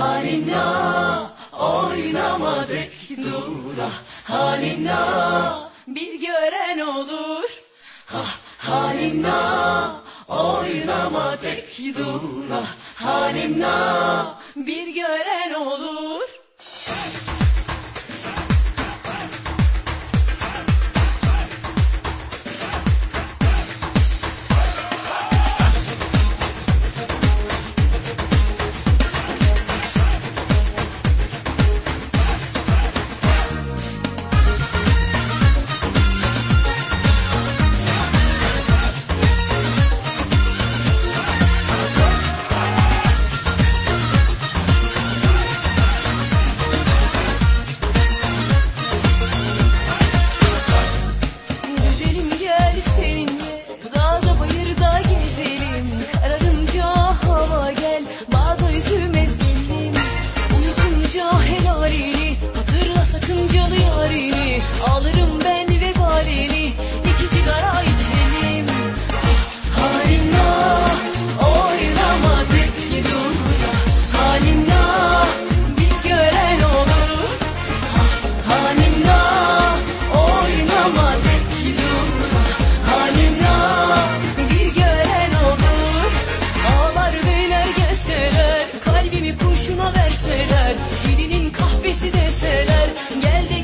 halinna oynamadık dura. Halinna bir gören olur. Ha halinna oynamadık dura. Halinna Beni kurşuna verseler Dilinin kahvesi deseler Gel de